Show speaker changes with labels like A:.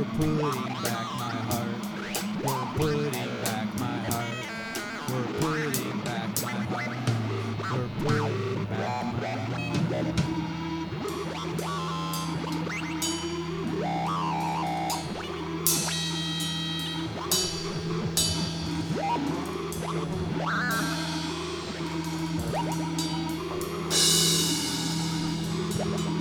A: We're putting back my heart. We're putting back my heart. We're putting back my heart. We're putting back my heart.